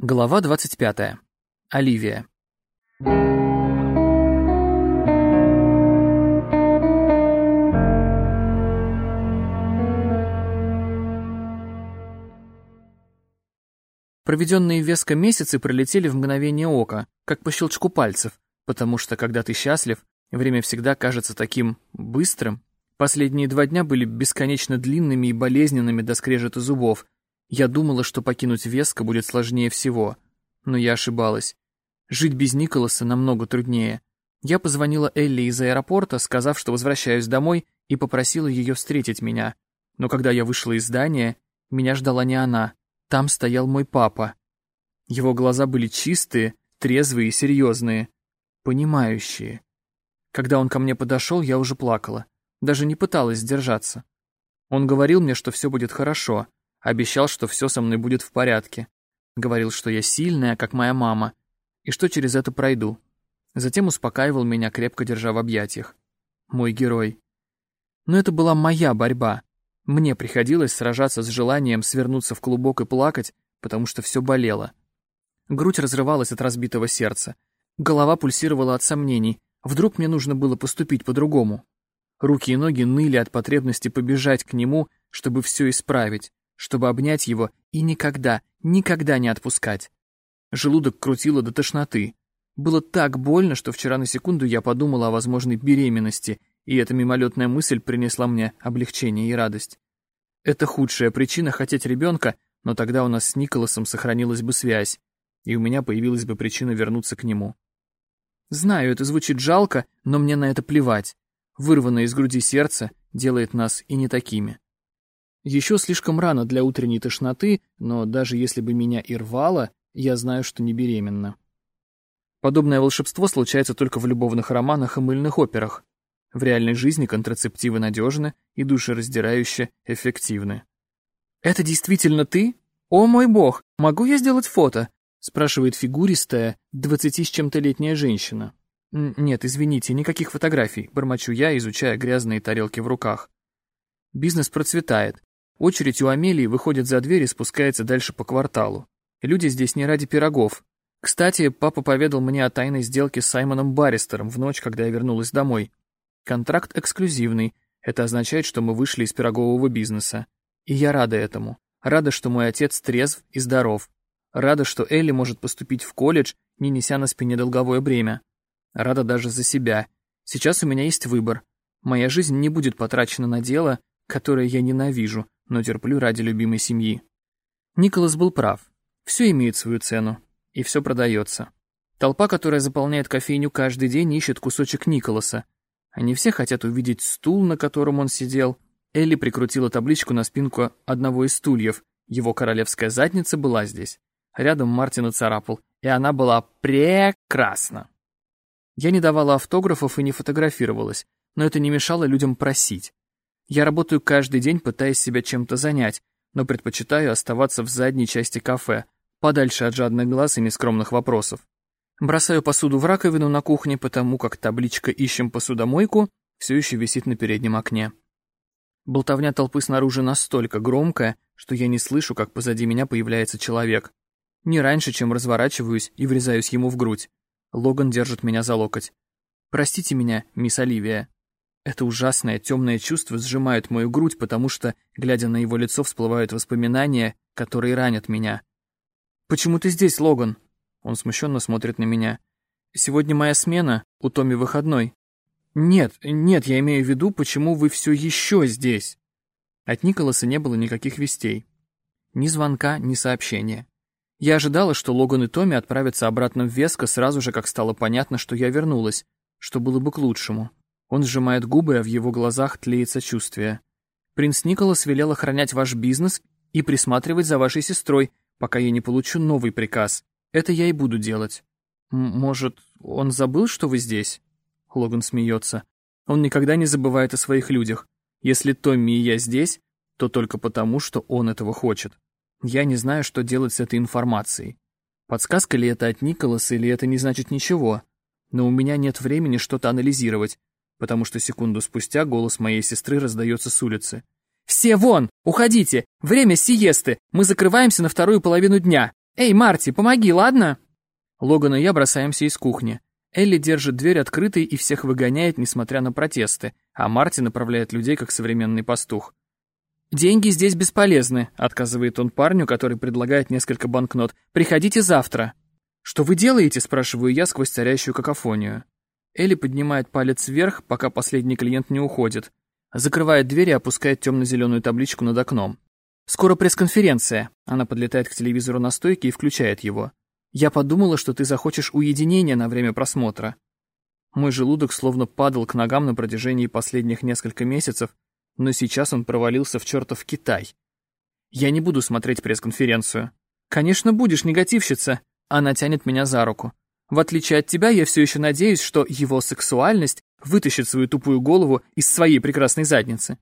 Глава 25. Оливия. Проведенные Веско месяцы пролетели в мгновение ока, как по щелчку пальцев, потому что, когда ты счастлив, время всегда кажется таким быстрым. Последние два дня были бесконечно длинными и болезненными до скрежета зубов, я думала, что покинуть Веско будет сложнее всего, но я ошибалась. Жить без Николаса намного труднее. Я позвонила Элли из аэропорта, сказав, что возвращаюсь домой, и попросила ее встретить меня. Но когда я вышла из здания, меня ждала не она. Там стоял мой папа. Его глаза были чистые, трезвые и серьезные. Понимающие. Когда он ко мне подошел, я уже плакала. Даже не пыталась сдержаться. Он говорил мне, что все будет хорошо, Обещал, что все со мной будет в порядке. Говорил, что я сильная, как моя мама, и что через это пройду. Затем успокаивал меня, крепко держа в объятиях. Мой герой. Но это была моя борьба. Мне приходилось сражаться с желанием свернуться в клубок и плакать, потому что все болело. Грудь разрывалась от разбитого сердца. Голова пульсировала от сомнений. Вдруг мне нужно было поступить по-другому. Руки и ноги ныли от потребности побежать к нему, чтобы все исправить чтобы обнять его и никогда, никогда не отпускать. Желудок крутило до тошноты. Было так больно, что вчера на секунду я подумала о возможной беременности, и эта мимолетная мысль принесла мне облегчение и радость. Это худшая причина хотеть ребенка, но тогда у нас с Николасом сохранилась бы связь, и у меня появилась бы причина вернуться к нему. Знаю, это звучит жалко, но мне на это плевать. Вырванное из груди сердце делает нас и не такими. Еще слишком рано для утренней тошноты, но даже если бы меня и рвало, я знаю, что не беременна. Подобное волшебство случается только в любовных романах и мыльных операх. В реальной жизни контрацептивы надежны и душераздирающе эффективны. «Это действительно ты? О мой бог, могу я сделать фото?» спрашивает фигуристая, двадцати с чем-то летняя женщина. «Нет, извините, никаких фотографий», бормочу я, изучая грязные тарелки в руках. Бизнес процветает, Очередь у Амелии выходит за дверь и спускается дальше по кварталу. Люди здесь не ради пирогов. Кстати, папа поведал мне о тайной сделке с Саймоном Барристером в ночь, когда я вернулась домой. Контракт эксклюзивный. Это означает, что мы вышли из пирогового бизнеса. И я рада этому. Рада, что мой отец трезв и здоров. Рада, что Элли может поступить в колледж, не неся на спине долговое бремя. Рада даже за себя. Сейчас у меня есть выбор. Моя жизнь не будет потрачена на дело, которое я ненавижу, но терплю ради любимой семьи. Николас был прав. Все имеет свою цену, и все продается. Толпа, которая заполняет кофейню каждый день, ищет кусочек Николаса. Они все хотят увидеть стул, на котором он сидел. Элли прикрутила табличку на спинку одного из стульев. Его королевская задница была здесь. Рядом Мартина царапал, и она была прекрасна. Я не давала автографов и не фотографировалась, но это не мешало людям просить. Я работаю каждый день, пытаясь себя чем-то занять, но предпочитаю оставаться в задней части кафе, подальше от жадных глаз и нескромных вопросов. Бросаю посуду в раковину на кухне, потому как табличка «Ищем посудомойку» все еще висит на переднем окне. Болтовня толпы снаружи настолько громкая, что я не слышу, как позади меня появляется человек. Не раньше, чем разворачиваюсь и врезаюсь ему в грудь. Логан держит меня за локоть. «Простите меня, мисс Оливия». Это ужасное темное чувство сжимает мою грудь, потому что, глядя на его лицо, всплывают воспоминания, которые ранят меня. «Почему ты здесь, Логан?» Он смущенно смотрит на меня. «Сегодня моя смена, у Томми выходной». «Нет, нет, я имею в виду, почему вы все еще здесь?» От Николаса не было никаких вестей. Ни звонка, ни сообщения. Я ожидала, что Логан и Томми отправятся обратно в Веско сразу же, как стало понятно, что я вернулась, что было бы к лучшему. Он сжимает губы, а в его глазах тлеет сочувствие. «Принц Николас велел охранять ваш бизнес и присматривать за вашей сестрой, пока я не получу новый приказ. Это я и буду делать». «Может, он забыл, что вы здесь?» Логан смеется. «Он никогда не забывает о своих людях. Если Томми и я здесь, то только потому, что он этого хочет. Я не знаю, что делать с этой информацией. Подсказка ли это от Николаса, или это не значит ничего. Но у меня нет времени что-то анализировать потому что секунду спустя голос моей сестры раздается с улицы. «Все вон! Уходите! Время сиесты! Мы закрываемся на вторую половину дня! «Эй, Марти, помоги, ладно?» Логан и я бросаемся из кухни. Элли держит дверь открытой и всех выгоняет, несмотря на протесты, а Марти направляет людей, как современный пастух. «Деньги здесь бесполезны», — отказывает он парню, который предлагает несколько банкнот. «Приходите завтра». «Что вы делаете?» — спрашиваю я сквозь царящую какофонию. Элли поднимает палец вверх, пока последний клиент не уходит. Закрывает дверь и опускает темно-зеленую табличку над окном. «Скоро пресс-конференция». Она подлетает к телевизору на стойке и включает его. «Я подумала, что ты захочешь уединения на время просмотра». Мой желудок словно падал к ногам на протяжении последних нескольких месяцев, но сейчас он провалился в чертов Китай. Я не буду смотреть пресс-конференцию. «Конечно будешь, негативщица!» Она тянет меня за руку. В отличие от тебя, я все еще надеюсь, что его сексуальность вытащит свою тупую голову из своей прекрасной задницы.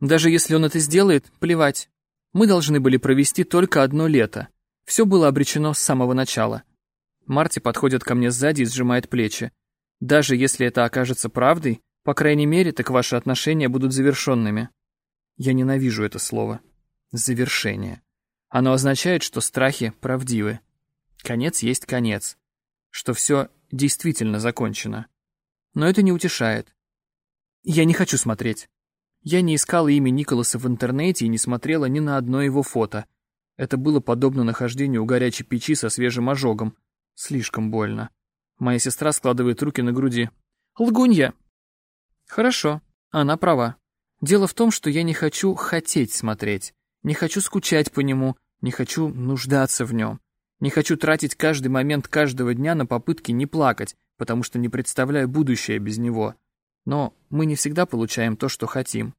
Даже если он это сделает, плевать. Мы должны были провести только одно лето. Все было обречено с самого начала. Марти подходит ко мне сзади и сжимает плечи. Даже если это окажется правдой, по крайней мере, так ваши отношения будут завершенными. Я ненавижу это слово. Завершение. Оно означает, что страхи правдивы. Конец есть конец что все действительно закончено. Но это не утешает. Я не хочу смотреть. Я не искала имя Николаса в интернете и не смотрела ни на одно его фото. Это было подобно нахождению у горячей печи со свежим ожогом. Слишком больно. Моя сестра складывает руки на груди. «Лгунья!» «Хорошо, она права. Дело в том, что я не хочу хотеть смотреть, не хочу скучать по нему, не хочу нуждаться в нем. Не хочу тратить каждый момент каждого дня на попытки не плакать, потому что не представляю будущее без него. Но мы не всегда получаем то, что хотим.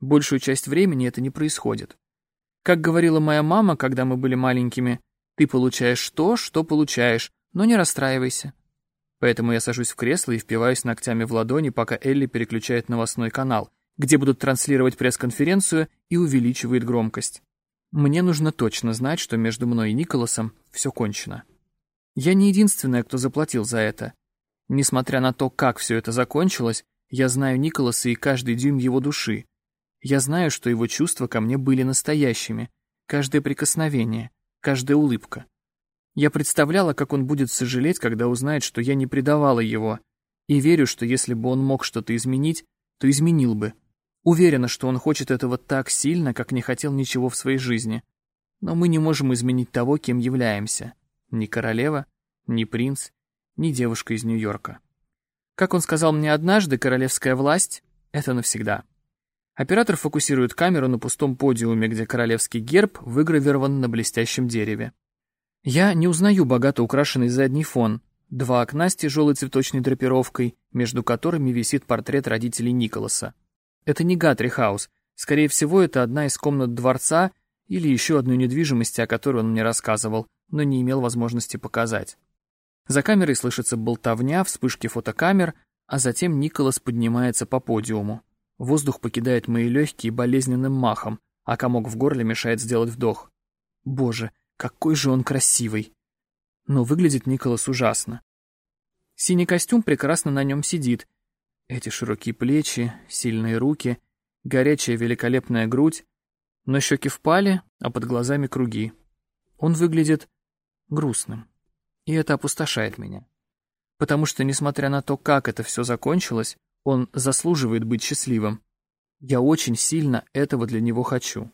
Большую часть времени это не происходит. Как говорила моя мама, когда мы были маленькими, ты получаешь то, что получаешь, но не расстраивайся. Поэтому я сажусь в кресло и впиваюсь ногтями в ладони, пока Элли переключает новостной канал, где будут транслировать пресс-конференцию и увеличивает громкость. Мне нужно точно знать, что между мной и Николасом все кончено. Я не единственная, кто заплатил за это. Несмотря на то, как все это закончилось, я знаю Николаса и каждый дюйм его души. Я знаю, что его чувства ко мне были настоящими. Каждое прикосновение, каждая улыбка. Я представляла, как он будет сожалеть, когда узнает, что я не предавала его, и верю, что если бы он мог что-то изменить, то изменил бы. Уверена, что он хочет этого так сильно, как не хотел ничего в своей жизни. Но мы не можем изменить того, кем являемся. Ни королева, ни принц, ни девушка из Нью-Йорка. Как он сказал мне однажды, королевская власть — это навсегда. Оператор фокусирует камеру на пустом подиуме, где королевский герб выгравирован на блестящем дереве. Я не узнаю богато украшенный задний фон, два окна с тяжелой цветочной драпировкой, между которыми висит портрет родителей Николаса. Это не Гатри Хаус. Скорее всего, это одна из комнат дворца или еще одной недвижимости, о которой он мне рассказывал, но не имел возможности показать. За камерой слышится болтовня, вспышки фотокамер, а затем Николас поднимается по подиуму. Воздух покидает мои легкие болезненным махом, а комок в горле мешает сделать вдох. Боже, какой же он красивый! Но выглядит Николас ужасно. Синий костюм прекрасно на нем сидит, эти широкие плечи, сильные руки, горячая великолепная грудь, но щеки впали, а под глазами круги. Он выглядит грустным, и это опустошает меня. Потому что, несмотря на то, как это все закончилось, он заслуживает быть счастливым. Я очень сильно этого для него хочу.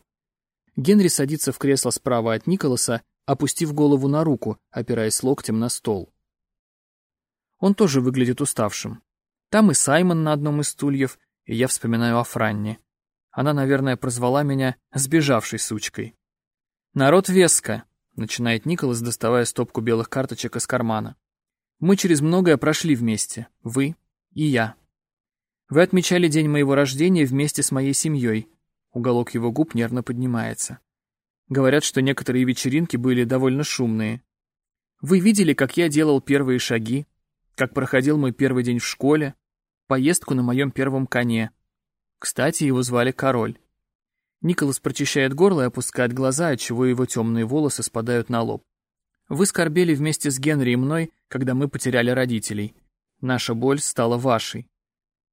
Генри садится в кресло справа от Николаса, опустив голову на руку, опираясь локтем на стол. Он тоже выглядит уставшим. Там и Саймон на одном из стульев, и я вспоминаю о Франне. Она, наверное, прозвала меня «сбежавшей сучкой». «Народ Веска», — начинает Николас, доставая стопку белых карточек из кармана. «Мы через многое прошли вместе, вы и я. Вы отмечали день моего рождения вместе с моей семьей». Уголок его губ нервно поднимается. Говорят, что некоторые вечеринки были довольно шумные. Вы видели, как я делал первые шаги, как проходил мой первый день в школе, поездку на моем первом коне. Кстати, его звали Король. Николас прочищает горло и опускает глаза, отчего его темные волосы спадают на лоб. Вы скорбели вместе с Генри и мной, когда мы потеряли родителей. Наша боль стала вашей.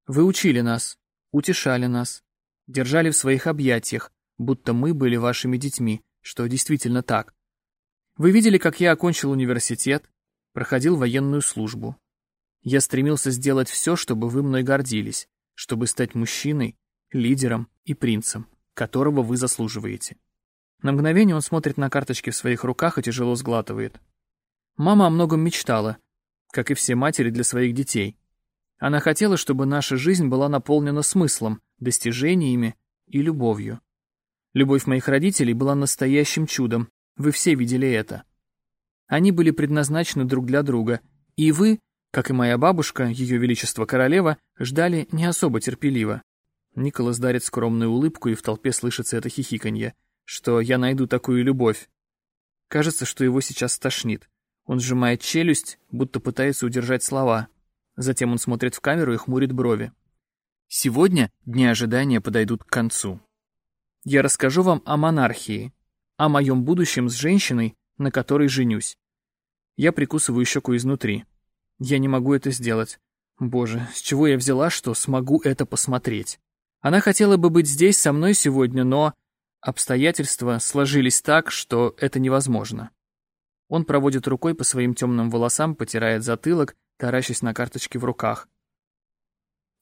Вы учили нас, утешали нас, держали в своих объятиях, будто мы были вашими детьми, что действительно так. Вы видели, как я окончил университет, проходил военную службу. Я стремился сделать все, чтобы вы мной гордились, чтобы стать мужчиной, лидером и принцем, которого вы заслуживаете. На мгновение он смотрит на карточки в своих руках и тяжело сглатывает. Мама о многом мечтала, как и все матери для своих детей. Она хотела, чтобы наша жизнь была наполнена смыслом, достижениями и любовью. Любовь моих родителей была настоящим чудом, вы все видели это. Они были предназначены друг для друга, и вы, как и моя бабушка, ее величество королева, ждали не особо терпеливо. Николас дарит скромную улыбку, и в толпе слышится это хихиканье, что я найду такую любовь. Кажется, что его сейчас стошнит. Он сжимает челюсть, будто пытается удержать слова. Затем он смотрит в камеру и хмурит брови. Сегодня дни ожидания подойдут к концу. Я расскажу вам о монархии, о моем будущем с женщиной, на которой женюсь. Я прикусываю щеку изнутри. Я не могу это сделать. Боже, с чего я взяла, что смогу это посмотреть? Она хотела бы быть здесь со мной сегодня, но обстоятельства сложились так, что это невозможно. Он проводит рукой по своим темным волосам, потирает затылок, таращась на карточке в руках.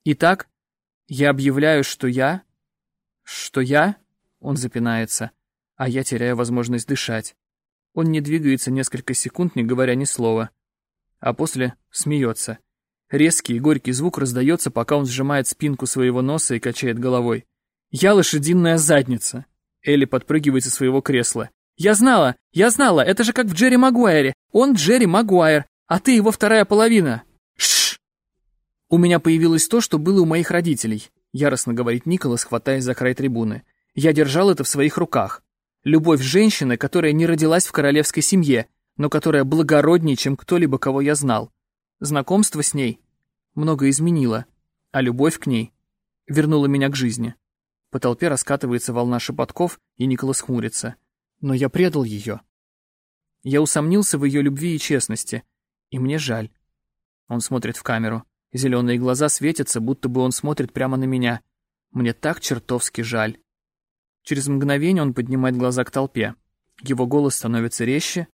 Итак, я объявляю, что я... Что я... Он запинается а я теряю возможность дышать. Он не двигается несколько секунд, не говоря ни слова. А после смеется. Резкий и горький звук раздается, пока он сжимает спинку своего носа и качает головой. «Я лошадиная задница!» Элли подпрыгивает со своего кресла. «Я знала! Я знала! Это же как в Джерри Магуайре! Он Джерри Магуайр, а ты его вторая половина!» Шш! У меня появилось то, что было у моих родителей, яростно говорит Николас, хватаясь за край трибуны. Я держал это в своих руках. Любовь женщины, которая не родилась в королевской семье, но которая благороднее, чем кто-либо, кого я знал. Знакомство с ней много изменило, а любовь к ней вернула меня к жизни. По толпе раскатывается волна шепотков, и Николас хмурится. Но я предал ее. Я усомнился в ее любви и честности, и мне жаль. Он смотрит в камеру. Зеленые глаза светятся, будто бы он смотрит прямо на меня. Мне так чертовски жаль. Через мгновение он поднимает глаза к толпе. Его голос становится резче,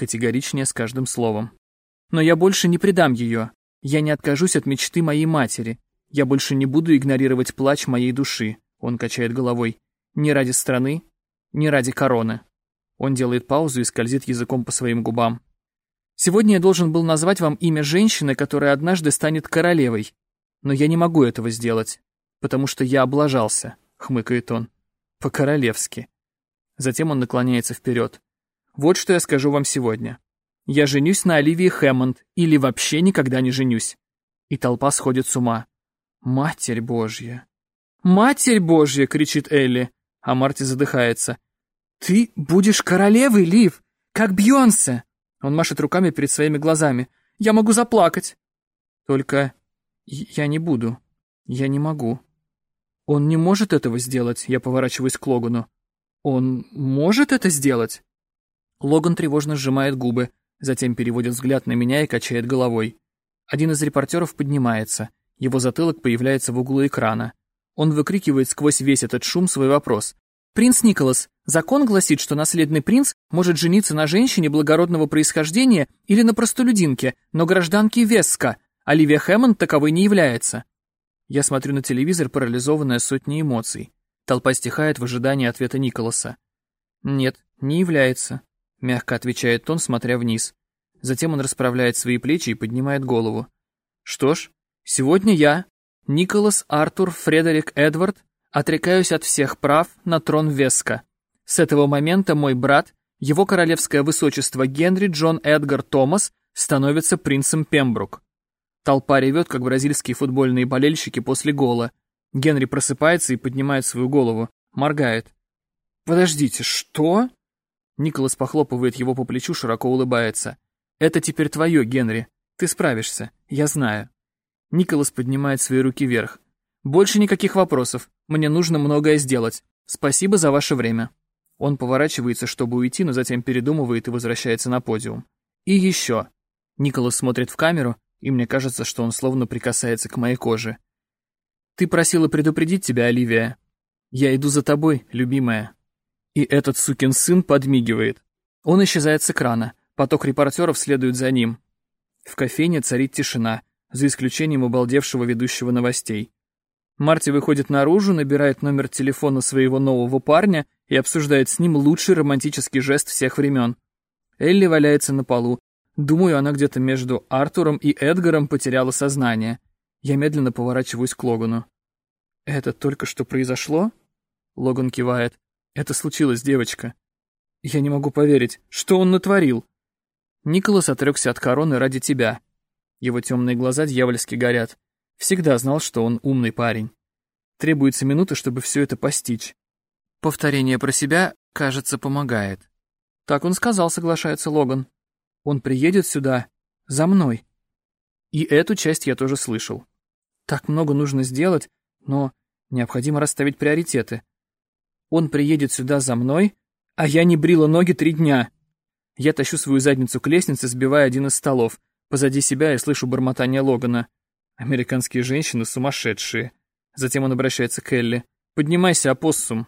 категоричнее с каждым словом. «Но я больше не предам ее. Я не откажусь от мечты моей матери. Я больше не буду игнорировать плач моей души», — он качает головой. «Ни ради страны, ни ради короны». Он делает паузу и скользит языком по своим губам. «Сегодня я должен был назвать вам имя женщины, которая однажды станет королевой. Но я не могу этого сделать, потому что я облажался», — хмыкает он. По-королевски. Затем он наклоняется вперед. Вот что я скажу вам сегодня. Я женюсь на Оливии Хэммонд или вообще никогда не женюсь. И толпа сходит с ума. Матерь Божья. Матерь Божья, кричит Элли, а Марти задыхается. Ты будешь королевой, Лив, как Бьонсе. Он машет руками перед своими глазами. Я могу заплакать. Только я не буду. Я не могу. Он не может этого сделать, я поворачиваюсь к Логану. Он может это сделать? Логан тревожно сжимает губы, затем переводит взгляд на меня и качает головой. Один из репортеров поднимается. Его затылок появляется в углу экрана. Он выкрикивает сквозь весь этот шум свой вопрос. «Принц Николас, закон гласит, что наследный принц может жениться на женщине благородного происхождения или на простолюдинке, но гражданке Веска. Оливия Хэммонд таковой не является. Я смотрю на телевизор, парализованная сотней эмоций. Толпа стихает в ожидании ответа Николаса. «Нет, не является», — мягко отвечает он, смотря вниз. Затем он расправляет свои плечи и поднимает голову. «Что ж, сегодня я, Николас Артур Фредерик Эдвард, отрекаюсь от всех прав на трон Веска. С этого момента мой брат, его королевское высочество Генри Джон Эдгар Томас, становится принцем Пембрук. Толпа ревет, как бразильские футбольные болельщики после гола. Генри просыпается и поднимает свою голову. Моргает. «Подождите, что?» Николас похлопывает его по плечу, широко улыбается. «Это теперь твое, Генри. Ты справишься. Я знаю». Николас поднимает свои руки вверх. «Больше никаких вопросов. Мне нужно многое сделать. Спасибо за ваше время». Он поворачивается, чтобы уйти, но затем передумывает и возвращается на подиум. «И еще». Николас смотрит в камеру, и мне кажется, что он словно прикасается к моей коже. «Ты просила предупредить тебя, Оливия. Я иду за тобой, любимая». И этот сукин сын подмигивает. Он исчезает с экрана, поток репортеров следует за ним. В кофейне царит тишина, за исключением обалдевшего ведущего новостей. Марти выходит наружу, набирает номер телефона своего нового парня и обсуждает с ним лучший романтический жест всех времен. Элли валяется на полу. Думаю, она где-то между Артуром и Эдгаром потеряла сознание. Я медленно поворачиваюсь к Логану. «Это только что произошло?» Логан кивает. «Это случилось, девочка». «Я не могу поверить. Что он натворил?» «Николас отрекся от короны ради тебя». Его темные глаза дьявольски горят. Всегда знал, что он умный парень. Требуется минута, чтобы все это постичь. Повторение про себя, кажется, помогает. Так он сказал, соглашается Логан. Он приедет сюда, за мной. И эту часть я тоже слышал. Так много нужно сделать, но необходимо расставить приоритеты. Он приедет сюда за мной, а я не брила ноги три дня. Я тащу свою задницу к лестнице, сбивая один из столов. Позади себя я слышу бормотание Логана. Американские женщины сумасшедшие. Затем он обращается к Элли. «Поднимайся, опоссум!»